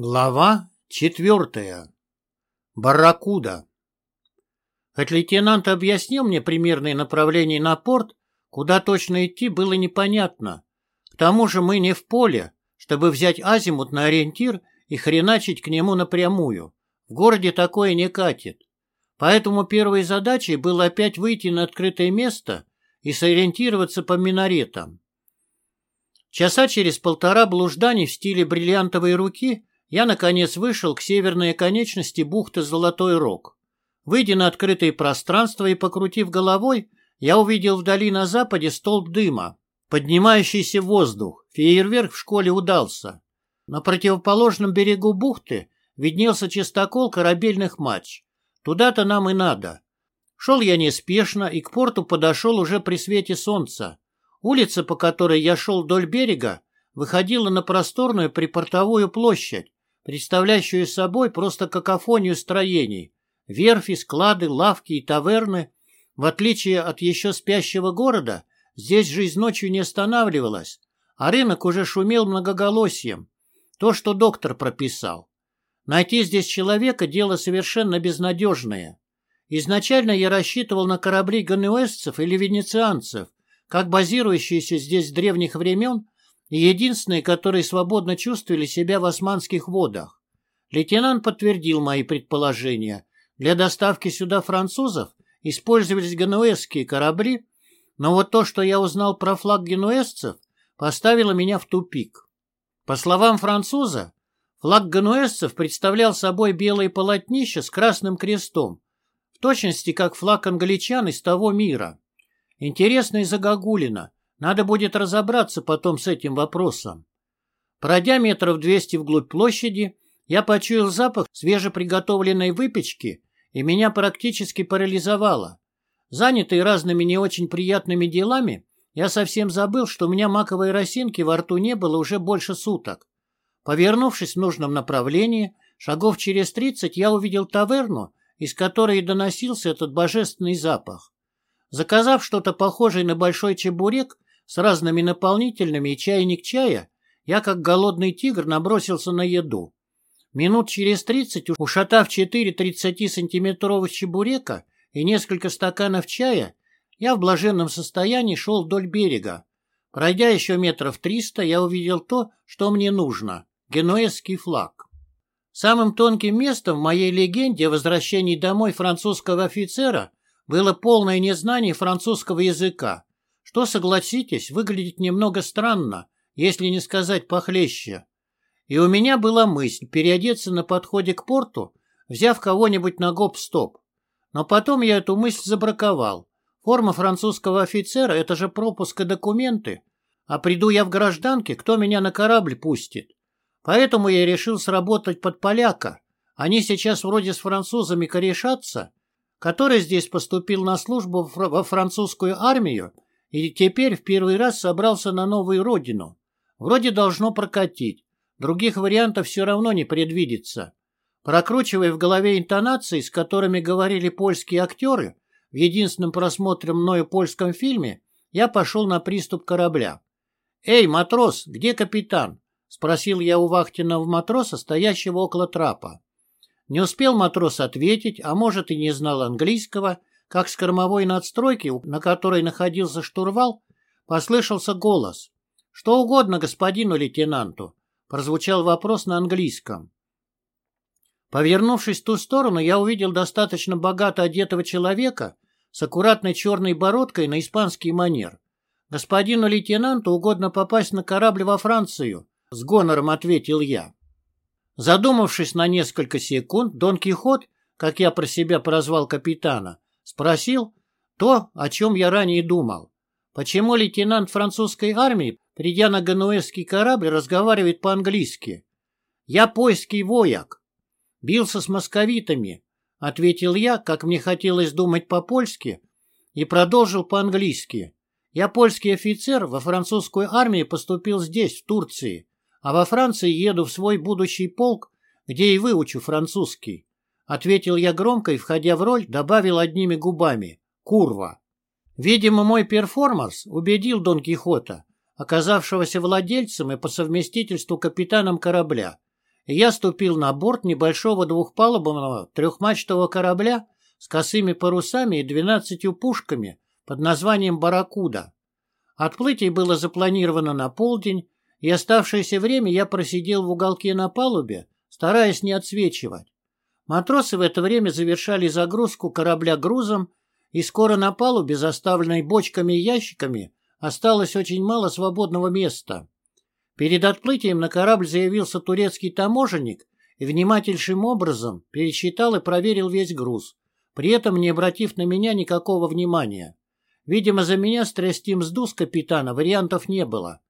Глава четвертая. Барракуда. Хоть лейтенант объяснил мне примерные направления на порт, куда точно идти было непонятно. К тому же мы не в поле, чтобы взять азимут на ориентир и хреначить к нему напрямую. В городе такое не катит. Поэтому первой задачей было опять выйти на открытое место и сориентироваться по минаретам. Часа через полтора блужданий в стиле бриллиантовой руки я, наконец, вышел к северной оконечности бухты Золотой Рог. Выйдя на открытое пространство и покрутив головой, я увидел вдали на западе столб дыма, поднимающийся в воздух. Фейерверк в школе удался. На противоположном берегу бухты виднелся чистокол корабельных матч. Туда-то нам и надо. Шел я неспешно и к порту подошел уже при свете солнца. Улица, по которой я шел вдоль берега, выходила на просторную припортовую площадь, представляющую собой просто какофонию строений. Верфи, склады, лавки и таверны. В отличие от еще спящего города, здесь жизнь ночью не останавливалась, а рынок уже шумел многоголосием. То, что доктор прописал. Найти здесь человека – дело совершенно безнадежное. Изначально я рассчитывал на корабли гануэзцев или венецианцев, как базирующиеся здесь с древних времен – и единственные, которые свободно чувствовали себя в османских водах. Лейтенант подтвердил мои предположения. Для доставки сюда французов использовались генуэзские корабли, но вот то, что я узнал про флаг генуэзцев, поставило меня в тупик. По словам француза, флаг генуэзцев представлял собой белое полотнище с красным крестом, в точности как флаг англичан из того мира. Интересно и загогулина, надо будет разобраться потом с этим вопросом. Пройдя метров двести вглубь площади, я почуял запах свежеприготовленной выпечки, и меня практически парализовало. Занятый разными не очень приятными делами, я совсем забыл, что у меня маковой росинки во рту не было уже больше суток. Повернувшись в нужном направлении, шагов через тридцать я увидел таверну, из которой доносился этот божественный запах. Заказав что-то похожее на большой чебурек, с разными наполнительными и чайник чая, я, как голодный тигр, набросился на еду. Минут через тридцать, ушатав четыре тридцатисантиметровых чебурека и несколько стаканов чая, я в блаженном состоянии шел вдоль берега. Пройдя еще метров триста, я увидел то, что мне нужно — генуэзский флаг. Самым тонким местом в моей легенде о возвращении домой французского офицера было полное незнание французского языка что, согласитесь, выглядит немного странно, если не сказать похлеще. И у меня была мысль переодеться на подходе к порту, взяв кого-нибудь на гоп-стоп. Но потом я эту мысль забраковал. Форма французского офицера — это же пропуск и документы. А приду я в гражданке, кто меня на корабль пустит? Поэтому я решил сработать под поляка. Они сейчас вроде с французами корешатся, который здесь поступил на службу во французскую армию и теперь в первый раз собрался на новую родину. Вроде должно прокатить. Других вариантов все равно не предвидится. Прокручивая в голове интонации, с которыми говорили польские актеры, в единственном просмотре мною польском фильме, я пошел на приступ корабля. «Эй, матрос, где капитан?» — спросил я у вахтенного матроса, стоящего около трапа. Не успел матрос ответить, а может и не знал английского, как с кормовой надстройки, на которой находился штурвал, послышался голос. «Что угодно господину лейтенанту», — прозвучал вопрос на английском. Повернувшись в ту сторону, я увидел достаточно богато одетого человека с аккуратной черной бородкой на испанский манер. «Господину лейтенанту угодно попасть на корабль во Францию», — с гонором ответил я. Задумавшись на несколько секунд, Дон Кихот, как я про себя прозвал капитана, Спросил то, о чем я ранее думал. Почему лейтенант французской армии, придя на гануэзский корабль, разговаривает по-английски? Я польский вояк. Бился с московитами, ответил я, как мне хотелось думать по-польски, и продолжил по-английски. Я польский офицер, во французскую армию поступил здесь, в Турции, а во Франции еду в свой будущий полк, где и выучу французский. Ответил я громко и, входя в роль, добавил одними губами «Курва». Видимо, мой перформанс убедил Дон Кихота, оказавшегося владельцем и по совместительству капитаном корабля, и я ступил на борт небольшого двухпалубного трехмачтового корабля с косыми парусами и двенадцатью пушками под названием «Барракуда». Отплытие было запланировано на полдень, и оставшееся время я просидел в уголке на палубе, стараясь не отсвечивать. Матросы в это время завершали загрузку корабля грузом, и скоро на палубе, заставленной бочками и ящиками, осталось очень мало свободного места. Перед отплытием на корабль заявился турецкий таможенник и внимательнейшим образом пересчитал и проверил весь груз, при этом не обратив на меня никакого внимания. Видимо, за меня стрясти мзду с капитана вариантов не было.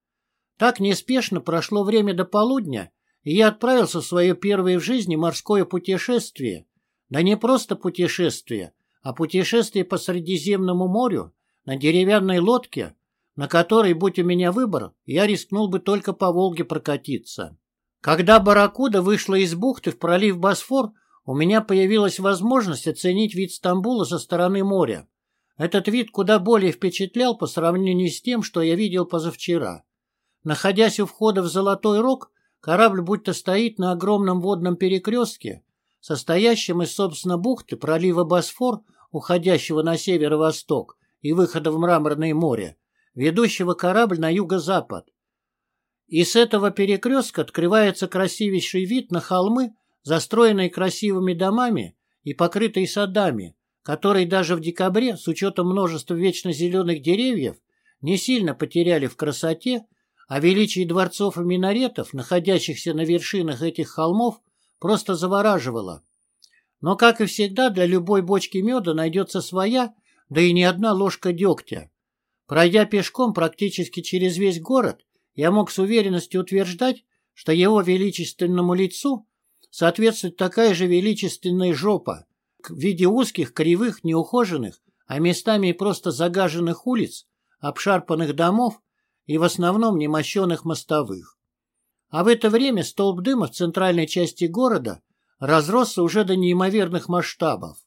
Так неспешно прошло время до полудня, и я отправился в свое первое в жизни морское путешествие. Да не просто путешествие, а путешествие по Средиземному морю на деревянной лодке, на которой, будь у меня выбор, я рискнул бы только по Волге прокатиться. Когда «Барракуда» вышла из бухты в пролив Босфор, у меня появилась возможность оценить вид Стамбула со стороны моря. Этот вид куда более впечатлял по сравнению с тем, что я видел позавчера. Находясь у входа в Золотой Рог, корабль будто стоит на огромном водном перекрестке, состоящем из, собственно, бухты пролива Босфор, уходящего на северо-восток и выхода в Мраморное море, ведущего корабль на юго-запад. И с этого перекрестка открывается красивейший вид на холмы, застроенные красивыми домами и покрытые садами, которые даже в декабре, с учетом множества вечно зеленых деревьев, не сильно потеряли в красоте, а величие дворцов и минаретов, находящихся на вершинах этих холмов, просто завораживало. Но, как и всегда, для любой бочки меда найдется своя, да и не одна ложка дегтя. Пройдя пешком практически через весь город, я мог с уверенностью утверждать, что его величественному лицу соответствует такая же величественная жопа в виде узких, кривых, неухоженных, а местами и просто загаженных улиц, обшарпанных домов и в основном немощенных мостовых. А в это время столб дыма в центральной части города разросся уже до неимоверных масштабов.